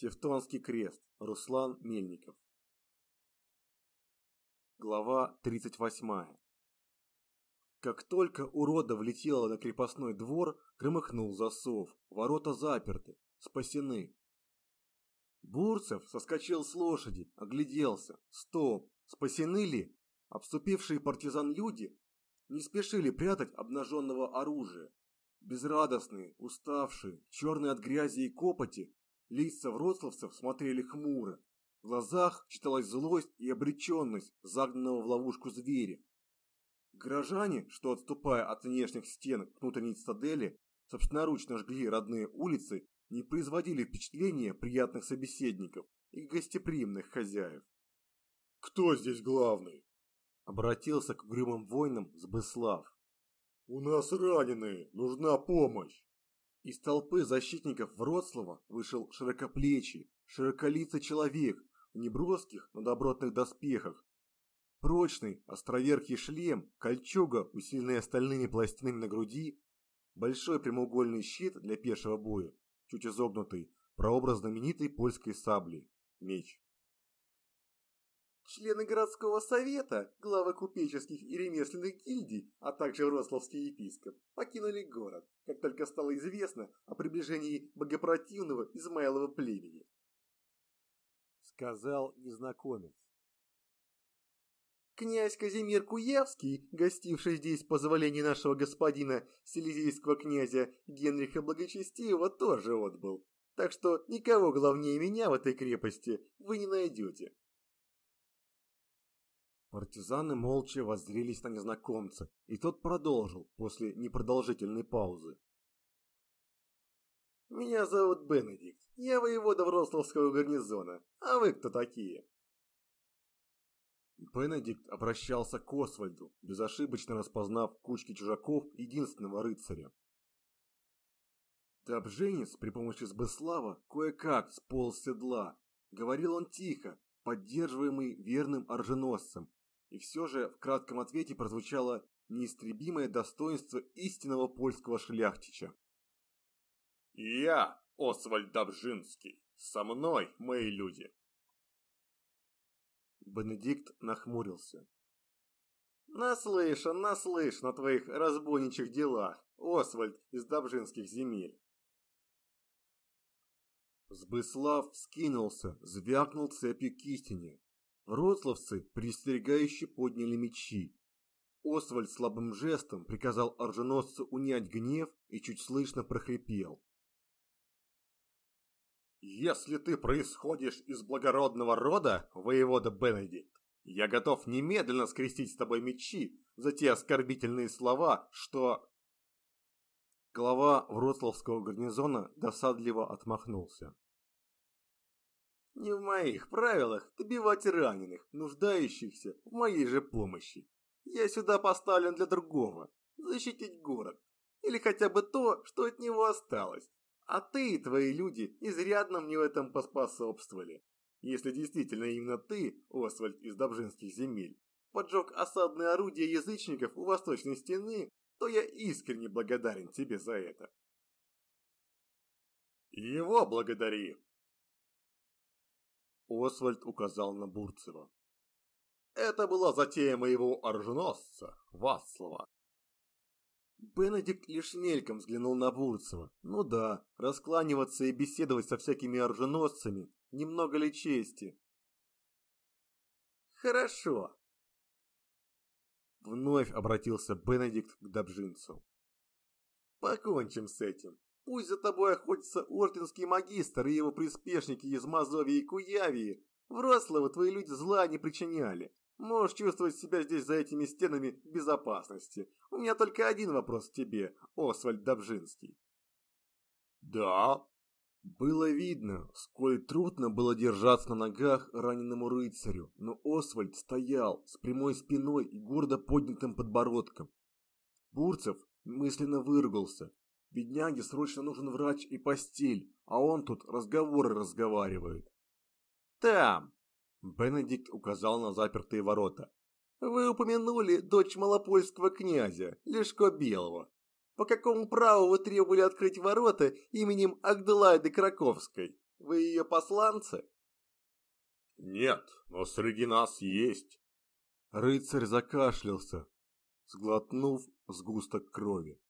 Тевтонский крест. Руслан Мельников. Глава 38. Как только урода влетела на крепостной двор, громыхнул засов. Ворота заперты, спасены. Бурцев соскочил с лошади, огляделся. Стоп, спасены ли? Обступившие партизан люди не спешили прятать обнаженного оружия. Безрадостные, уставшие, черные от грязи и копоти, Лица вроцлавцев смотрели хмуро. В глазах читалась злость и обреченность загнанного в ловушку зверя. Горожане, что отступая от внешних стен к внутренней цитадели, собственноручно жгли родные улицы, не производили впечатления приятных собеседников и гостеприимных хозяев. «Кто здесь главный?» Обратился к угрюмым воинам Сбыслав. «У нас раненые, нужна помощь!» Из толпы защитников Вроцлава вышел широкоплечий, широколицый человек в неброских, но добротных доспехах. Прочный, островерхий шлем, кольчуга, усиленная стальными пластинами на груди, большой прямоугольный щит для пешего боя, чуть изогнутый, прообраз знаменитой польской сабли, меч. Члены городского совета, главы купеческих и ремесленных гильдий, а также Рославский епископ покинули город, как только стало известно о приближении богопротивного Измайлова племени. Сказал незнакомец. Князь Казимир Куявский, гостивший здесь по позволению нашего господина Силезийского князя Генриха Благочестивого, тоже отбыл. Так что никого главнее меня в этой крепости вы не найдете. Партизаны молча воззрелись на незнакомца, и тот продолжил после непродолжительной паузы. «Меня зовут Бенедикт, я воевода Вроцлавского гарнизона, а вы кто такие?» Бенедикт обращался к Освальду, безошибочно распознав в кучке чужаков единственного рыцаря. Добженец при помощи Сбыслава кое-как сполз с седла. Говорил он тихо, поддерживаемый верным оруженосцем, и все же в кратком ответе прозвучало неистребимое достоинство истинного польского шляхтича. «Я, Освальд Добжинский, со мной, мои люди!» Бенедикт нахмурился. «Наслышан, наслышан о твоих разбойничьих делах, Освальд из Добжинских земель!» Сбыслав вскинулся, звякнул цепью к истине, Вроцлавцы предостерегающе подняли мечи. Освальд слабым жестом приказал оруженосцу унять гнев и чуть слышно прохрипел. «Если ты происходишь из благородного рода, воевода Бенедикт, я готов немедленно скрестить с тобой мечи за те оскорбительные слова, что...» Глава Вроцлавского гарнизона досадливо отмахнулся. Не в моих правилах добивать раненых, нуждающихся в моей же помощи. Я сюда поставлен для другого – защитить город. Или хотя бы то, что от него осталось. А ты и твои люди изрядно мне в этом поспособствовали. Если действительно именно ты, Освальд из Добжинских земель, поджег осадные орудия язычников у восточной стены, то я искренне благодарен тебе за это. Его благодари, Освальд указал на Бурцева. Это была затея моего оруженосца, Васлова. Бенедикт лишь мельком взглянул на Бурцева. Ну да, раскланиваться и беседовать со всякими оруженосцами, немного ли чести. Хорошо. Вновь обратился Бенедикт к Добжинцу. Покончим с этим. Пусть за тобой охотится орденский магистр и его приспешники из Мазовии и Куявии. Вроцлаву твои люди зла не причиняли. Можешь чувствовать себя здесь за этими стенами в безопасности. У меня только один вопрос к тебе, Освальд Добжинский. Да? Было видно, сколь трудно было держаться на ногах раненому рыцарю, но Освальд стоял с прямой спиной и гордо поднятым подбородком. Бурцев мысленно выругался, Бедняге срочно нужен врач и постель, а он тут разговоры разговаривает. Там, Бенедикт указал на запертые ворота. Вы упомянули дочь малопольского князя, Лешко Белого. По какому праву вы требовали открыть ворота именем Агдулайды Краковской? Вы ее посланцы? Нет, но среди нас есть. Рыцарь закашлялся, сглотнув сгусток крови.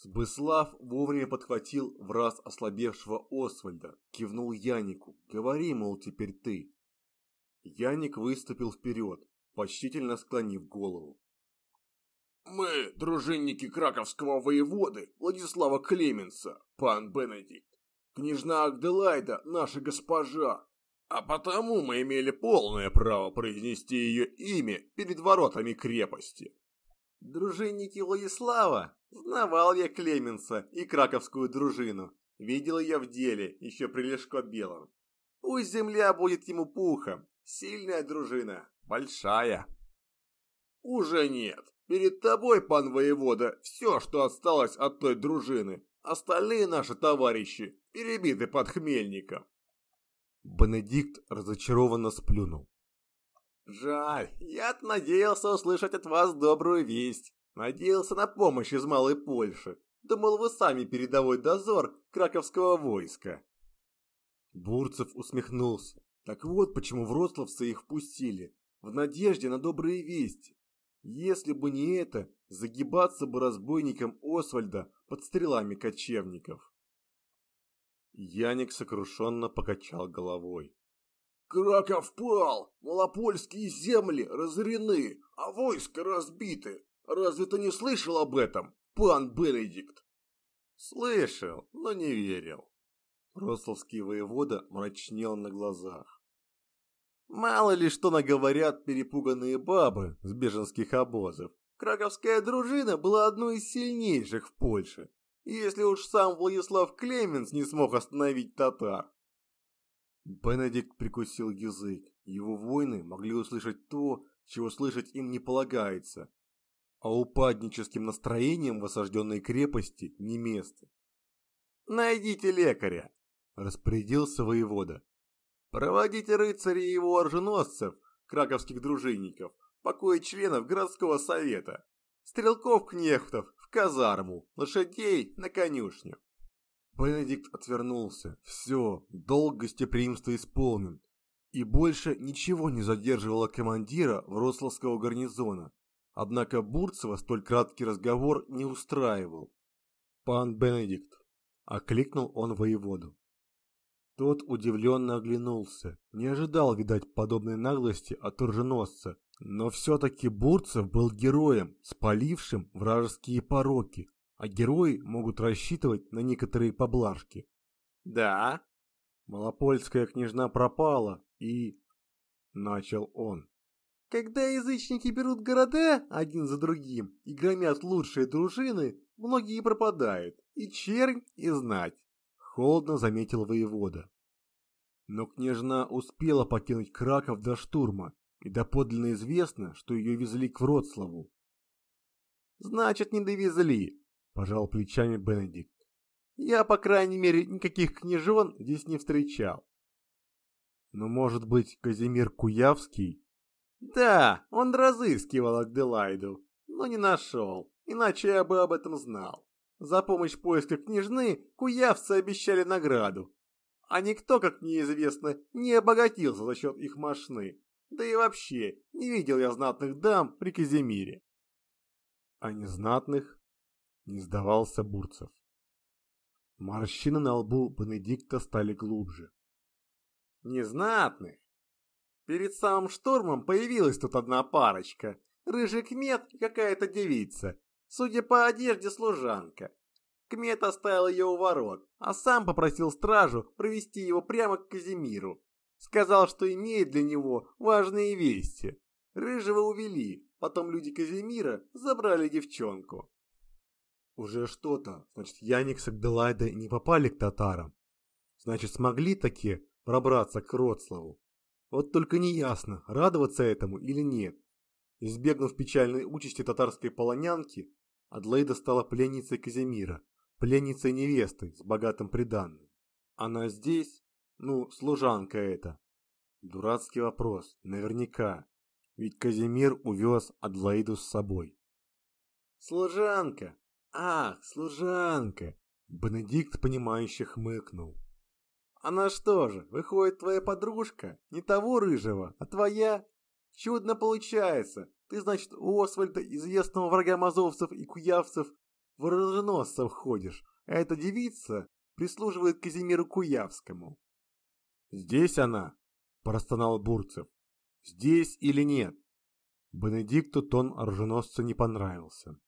Сбыслав вовремя подхватил в раз ослабевшего Освальда, кивнул Янику. «Говори, мол, теперь ты». Яник выступил вперед, почтительно склонив голову. «Мы дружинники краковского воеводы Владислава Клеменса, пан Бенедикт. Княжна Агделайда наша госпожа, а потому мы имели полное право произнести ее имя перед воротами крепости. Дружинники Владислава? Знавал я Клеменса и краковскую дружину. Видел я в деле, еще при Лешко Белом. Пусть земля будет ему пухом. Сильная дружина, большая. Уже нет. Перед тобой, пан воевода, все, что осталось от той дружины. Остальные наши товарищи перебиты под хмельником. Бенедикт разочарованно сплюнул. Жаль, я надеялся услышать от вас добрую весть. Надеялся на помощь из Малой Польши. Думал, вы сами передовой дозор краковского войска. Бурцев усмехнулся. Так вот почему вроцлавцы их впустили. В надежде на добрые вести. Если бы не это, загибаться бы разбойникам Освальда под стрелами кочевников. Яник сокрушенно покачал головой. Краков пал, малопольские земли разорены, а войска разбиты. Разве ты не слышал об этом, пан Бенедикт? Слышал, но не верил. Рословский воевода мрачнел на глазах. Мало ли что наговорят перепуганные бабы с беженских обозов. Краковская дружина была одной из сильнейших в Польше. Если уж сам Владислав Клеменс не смог остановить татар, Бенедикт прикусил язык. Его воины могли услышать то, чего слышать им не полагается. А упадническим настроением в осажденной крепости не место. «Найдите лекаря!» – распорядился воевода. «Проводите рыцарей и его оруженосцев, краковских дружинников, покои членов городского совета, стрелков-кнехтов в казарму, лошадей на конюшню. Бенедикт отвернулся. Все, долг гостеприимства исполнен. И больше ничего не задерживало командира Вроцлавского гарнизона. Однако Бурцева столь краткий разговор не устраивал. «Пан Бенедикт», — окликнул он воеводу. Тот удивленно оглянулся, не ожидал, видать, подобной наглости от оруженосца, но все-таки Бурцев был героем, спалившим вражеские пороки, а герои могут рассчитывать на некоторые поблажки. Да, Малопольская княжна пропала, и... Начал он. Когда язычники берут города один за другим и громят лучшие дружины, многие пропадают, и чернь, и знать. Холодно заметил воевода. Но княжна успела покинуть Краков до штурма, и доподлинно известно, что ее везли к Вроцлаву. Значит, не довезли, пожал плечами Бенедикт. Я, по крайней мере, никаких княжон здесь не встречал. Но, может быть, Казимир Куявский? Да, он разыскивал Агделайду, но не нашел, иначе я бы об этом знал. За помощь в поисках княжны куявцы обещали награду. А никто, как мне известно, не обогатился за счет их мошны. Да и вообще, не видел я знатных дам при Казимире. А незнатных? Не сдавался Бурцев. Морщины на лбу Бенедикта стали глубже. Незнатных. Перед самым штурмом появилась тут одна парочка. Рыжий кмет и какая-то девица. Судя по одежде, служанка. Кмет оставил ее у ворот, а сам попросил стражу провести его прямо к Казимиру. Сказал, что имеет для него важные вести. Рыжего увели, потом люди Казимира забрали девчонку. Уже что-то. Значит, Яник с Агделайдой не попали к татарам. Значит, смогли таки пробраться к Роцлаву. Вот только неясно, радоваться этому или нет. Избегнув печальной участи татарской полонянки, Адлейда стала пленницей Казимира, пленницей невесты с богатым приданным. Она здесь? Ну, служанка эта. Дурацкий вопрос, наверняка. Ведь Казимир увез Адлейду с собой. Служанка, «Ах, служанка!» Бенедикт, понимающе хмыкнул. Она что же, выходит, твоя подружка? Не того рыжего, а твоя? Чудно получается. Ты, значит, у Освальда, известного врага мазовцев и куявцев, в оруженосцев ходишь, а эта девица прислуживает Казимиру Куявскому. Здесь она, простонал Бурцев. Здесь или нет? Бенедикту тон оруженосца не понравился.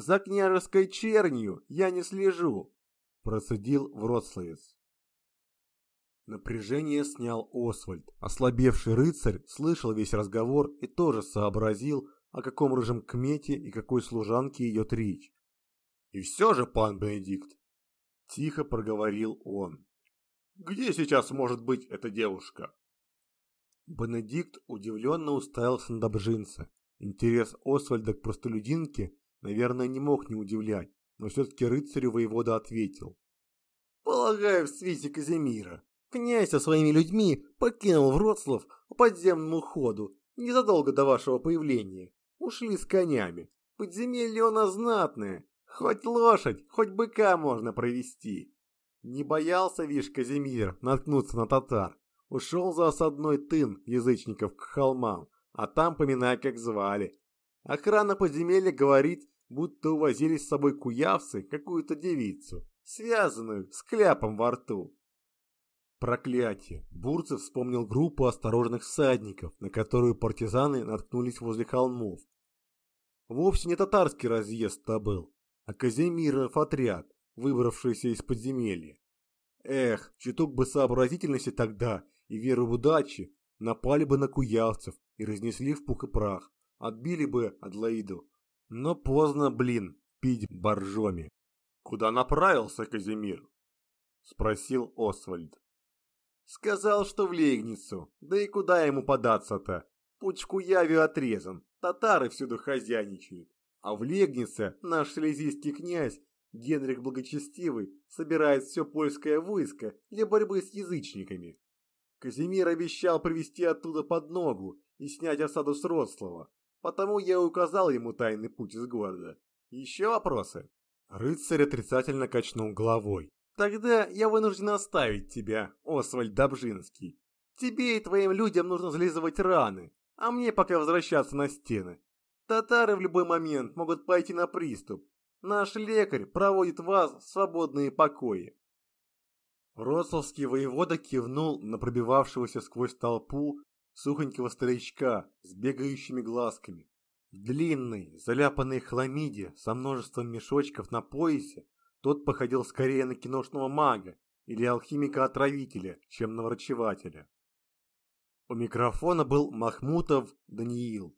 «За княжеской чернью я не слежу», – процедил Вроцлавец. Напряжение снял Освальд. Ослабевший рыцарь слышал весь разговор и тоже сообразил, о каком рыжем кмете и какой служанке идет речь. «И все же, пан Бенедикт!» – тихо проговорил он. «Где сейчас может быть эта девушка?» Бенедикт удивленно уставился на Добжинца. Интерес Освальда к простолюдинке, наверное, не мог не удивлять, но все-таки рыцарю воевода ответил. «Полагаю, в свете Казимира. Князь со своими людьми покинул Вроцлав по подземному ходу незадолго до вашего появления. Ушли с конями. Подземелье нас знатное. Хоть лошадь, хоть быка можно провести. Не боялся, вишь, Казимир, наткнуться на татар. Ушел за осадной тын язычников к холмам, а там поминай, как звали. Охрана подземелья говорит, будто увозили с собой куявцы какую-то девицу, связанную с кляпом во рту. Проклятие! Бурцев вспомнил группу осторожных всадников, на которую партизаны наткнулись возле холмов. Вовсе не татарский разъезд-то был, а Казимиров отряд, выбравшийся из подземелья. Эх, чуток бы сообразительности тогда и веру в удачи, напали бы на куявцев и разнесли в пух и прах, отбили бы Адлоиду. Но поздно, блин, пить боржоми. «Куда направился Казимир?» – спросил Освальд. «Сказал, что в Легницу. Да и куда ему податься-то? Путь в Куяве отрезан, татары всюду хозяйничают. А в Легнице наш слезийский князь Генрих Благочестивый собирает все польское войско для борьбы с язычниками. Казимир обещал привести оттуда под ногу и снять осаду с Роцлава, потому я указал ему тайный путь из города. Еще вопросы?» Рыцарь отрицательно качнул головой. «Тогда я вынужден оставить тебя, Освальд Добжинский. Тебе и твоим людям нужно зализывать раны, а мне пока возвращаться на стены. Татары в любой момент могут пойти на приступ. Наш лекарь проводит вас в свободные покои. Рословский воевода кивнул на пробивавшегося сквозь толпу сухонького старичка с бегающими глазками. В длинной, заляпанной хламиде со множеством мешочков на поясе тот походил скорее на киношного мага или алхимика-отравителя, чем на врачевателя. У микрофона был Махмутов Даниил.